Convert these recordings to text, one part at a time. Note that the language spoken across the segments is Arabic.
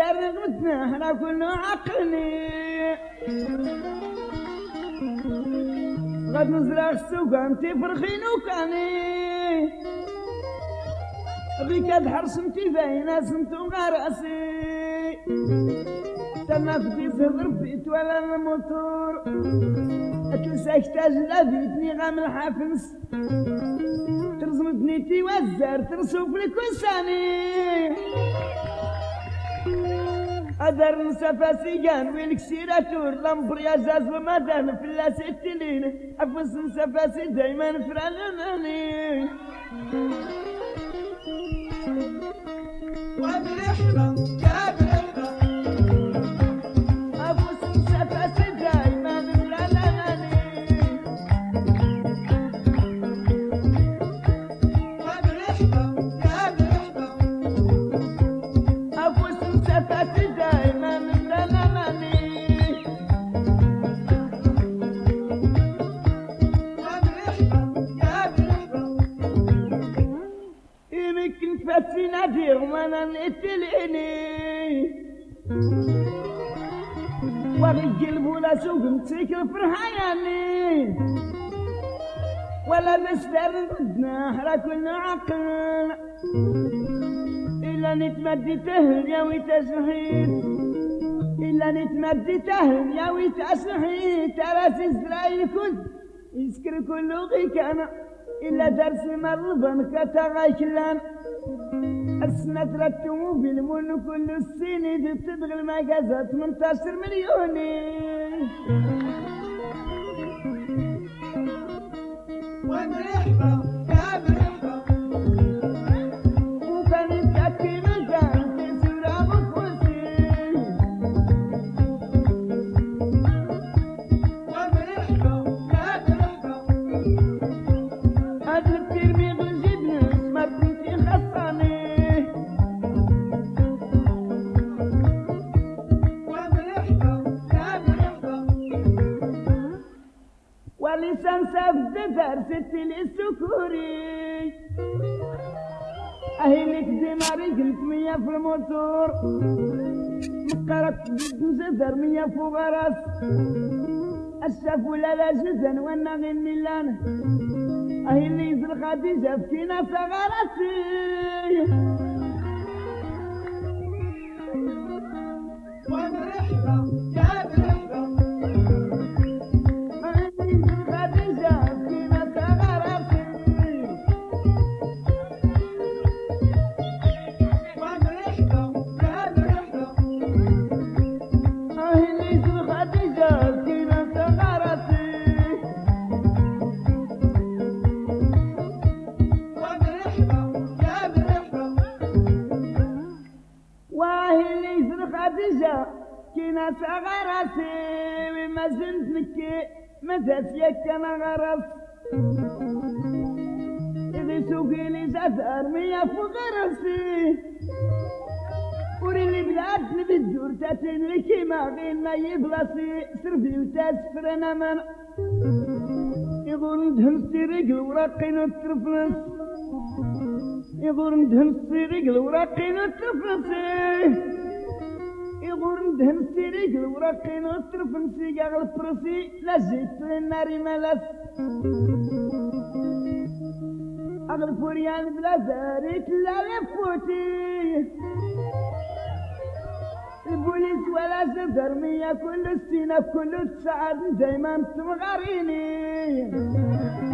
غدنا إحنا كنا عقلني غاد نزرع السوق انتي فرخين وكاني بك حرسمتي باينة سنتو غراسي تنفدي صدر بيت ولا الموتور. اتلساك تاجلا بيتني غام الحافنس ترزمتني توزر ترسو في الكوساني أدر نسفاسي كان ويلك سيراتور لمبر يا زاز ومدان في الله ستلين أفنس نسفاسي دايما فراناني وبرحبة يا برحبة ورجل ولا سوق مسكر فرحاني ولا مستر ردنا إحنا كنا عقل. إلا نتمدي تهل يا ويتسحيد إلا نتمدي تهل يا ويتسحيد ترى إسرائيل كنت يسكر كل غي كان إلا درس مرضا كتغشلان السنة ترتموا في المن كل السنة دي بتدغل المجازات 18 مليون وبرحبة سبت درست السكوري أهلك دماري قلت مية في الموتور مقرت زدر مية فوق راس الشاف ولا لا جزن وأنا غني لأن أهلي يزل خديجة فينا صغرتي خديجة كينا صغرتي وما زلت نكي متى سيك أنا غرس. إذا سوقي لي زفر مية فوق راسي. وري اللي بلاد نبي الدور تاتين لكي ما غين ما يبلاسي سربي وتاسفر أنا من. يقول ندهن رجل ورقين الترفلس يقول ندهن رجل ورقين الترفلس يقول ندهن رجل ورقين الترفلس يقال فرسي لا زيت النار ملس. أغل فوريان بلا زاريت لا لفوتي البوليس ولا زفر مية كل السنة كل تسعة دايما تمغريني وبرحبة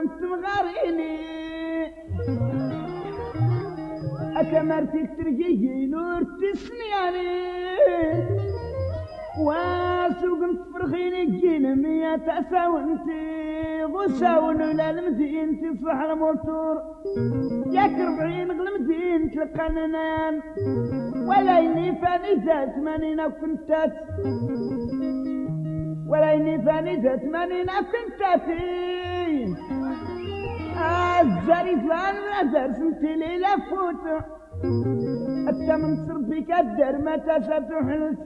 تمغريني أكمرت ترجي نور تسنياني. وسوق تفرخيني الجين مية تساونتي وساون ولا المدين تصلح الموتور ياك ربعين المدين تلقى ننام ولا يني فاني ثمانين كنتات. ولا يني فاني ثمانين كنتات الزاري فلان نزر سنتي ليلة فوت. من صرفك الدر ما تفتحلت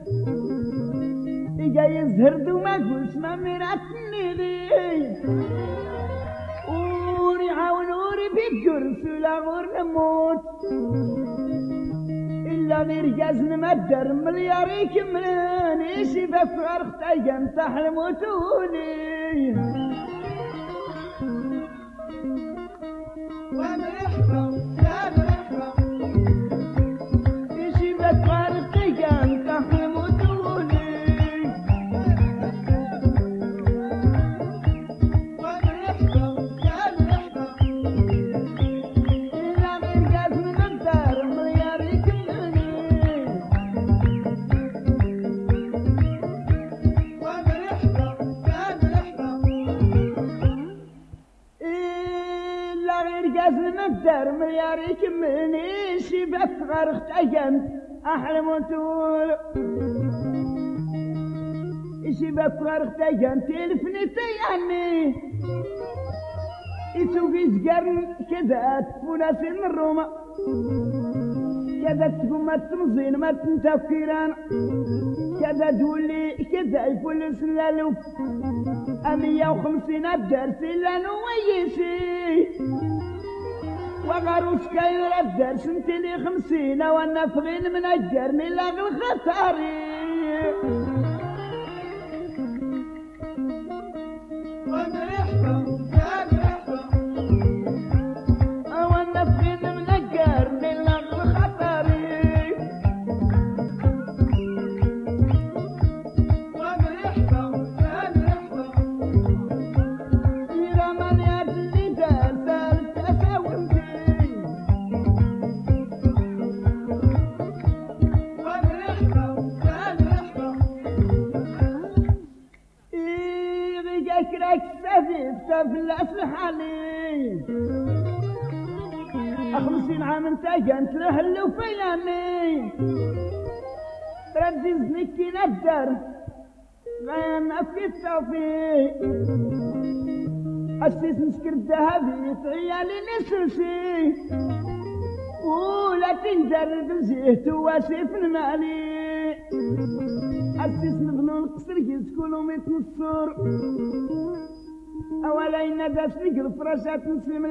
إجا يزهر دوما قلت ما مراتني لي وري عاونوري بالجرس ولا غور نموت إلا غير جازن مدر مليار يكملن إيشي بفعر ختايا تحلم وتولي المقدر مليار يكملني شي بفغر اختجنت أحلم وطول شي بفغر اختجنت الفني تياني. يسوقي زقر كذا تفولا سن الروما كذا تقوم تمزين ما تنتفكران كذا تولي كذا يفول سلالو مية وخمسين الدرس إلا نويسي وغروس كاين الدرس انت لي خمسين وأنا فغين من لاغ الخطاري خمسين عام انت جنت لهلو فياني ردي زنكي ندر غيان في التوفيق أسيس مسكر الذهبي عيالي نسلسي ولا تنجر زيت واسف المالي. نبنو القصر يسكنوا ميت نصور أولا داس نقل فراشات نسلم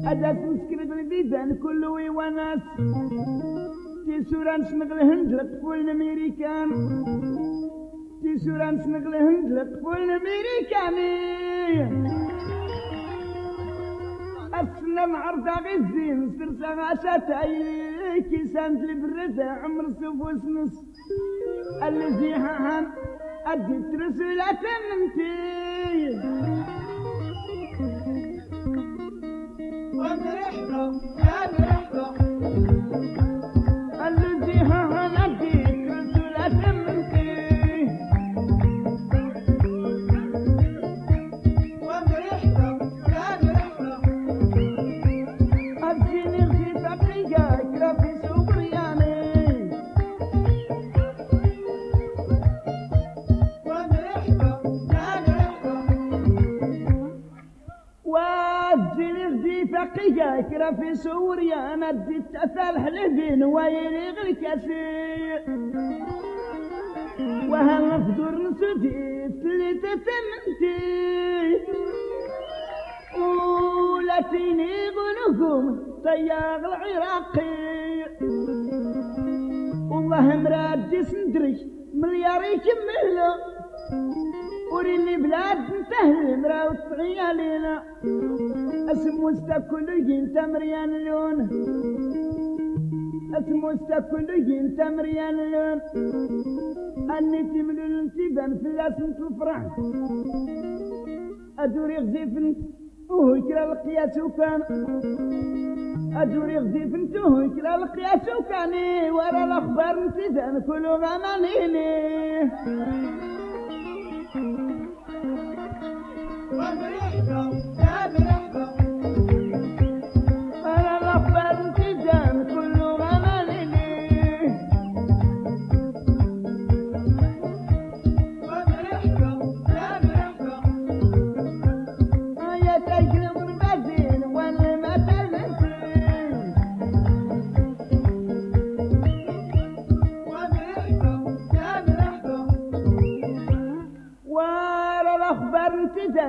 لف أداس نسكر البيبان كله وناس. تي سوران سنغل هند لقفول الأمريكان. تي سوران سنغل هند لقفول الأمريكاني أسلم عرض غزين سرسا غاساتي كيسان البردة عمر سفوس نص الذي هان أديت رسولة منتي الذي فقرية كرافي سوريا أديت أثال حلفين ويلي غير كاسي وهل فدور نسدي ثلاثة تمنتي ولاتيني غنوكم طياغ العراقي والله مراد سندري مليار يكمل وريني بلاد نتهل مراو عيالينا اسمو استكل انت مريان لون اسمو استكل انت مريان لون اني تملو الانتبان في لاسمة الفرح ادوري غزيفن وهو كلا القياس وكان. ادوري غزيفن وهو كلا القياس وكان. ورا الأخبار نتيزان كلو غمانيني ومرحبا يا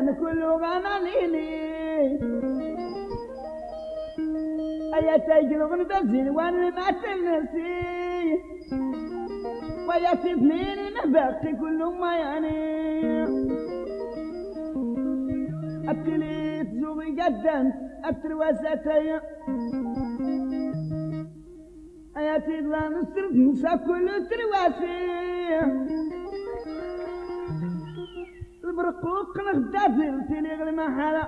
انتزام كله غمل ليه يا تجرب البزين والمثل نسين ويا تبنين باقي كله ما يعني. أبتليت زوغي قدمت أبتروستي آياتي الله نصرف نسا كل ترواسي البرقوق نغدافر تلي غير محالة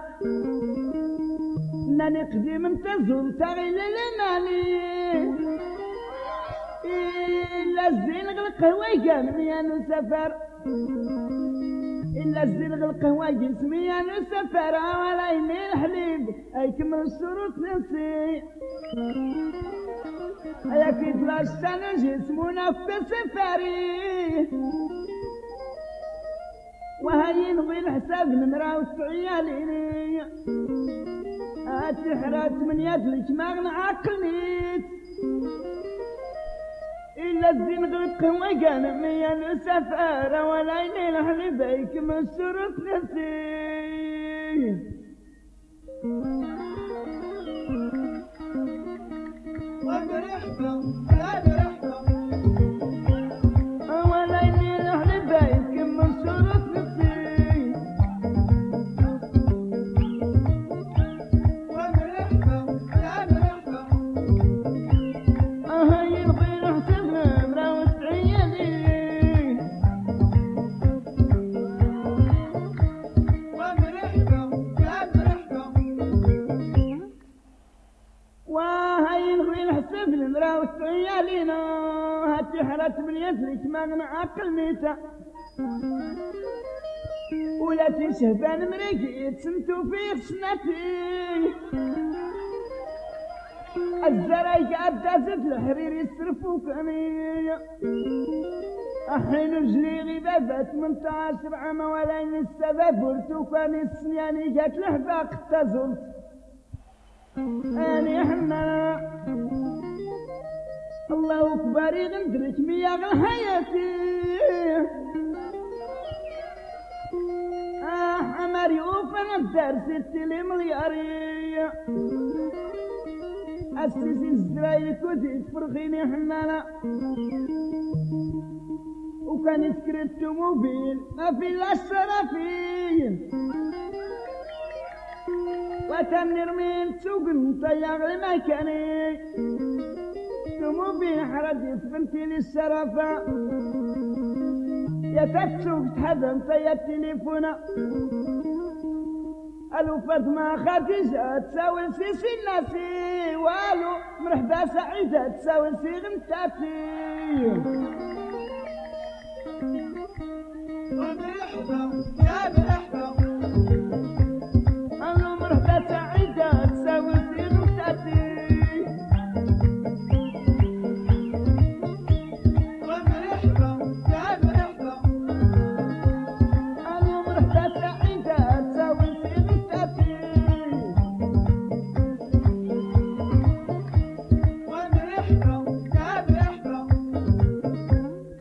ناني قديم انتظر تغيل لمالي إلا الزين القهوة قام يا سفر. إلا الزين القهوة جسمي يا سفر. ولا يمين حليب أي كمل الشروط نسي يا كيف لا جسمنا في سفري. وهاي نغي الحساب نمرة وتعيالي أتحرات من يدلك ما عقليت إلا الزين غلق وقال ميا السفارة ولا ينيل حلبيك من شرط نسي. ومرحبا حرات من يدلك ما عقل ميتة ولا تشهبان مريقيت سمتو في سنتي الزرايق عدازت الحرير يصرفوا كاني أحين رجلي غبابات 18 عام ولين السبب ورتو كان السنياني جات لحباق تزلت أنا حنا. الله أكبر يغندرك مياه حياتي آه مريوف أنا الدرس التلي ملياري. أسس إسرائيل كنت تفرغيني حنانا وكان سكرت موبيل ما في إلا الشرفين وتم نرمين سوق نطيق المكاني موبيل حردت بنتي للشرفة يا تكسوك تحزن طيب التليفون ألو فاطمة خديجة تساوي سيسي الناسي والو مرحبا سعيدة تساوي سي غنتاتي مرحبا.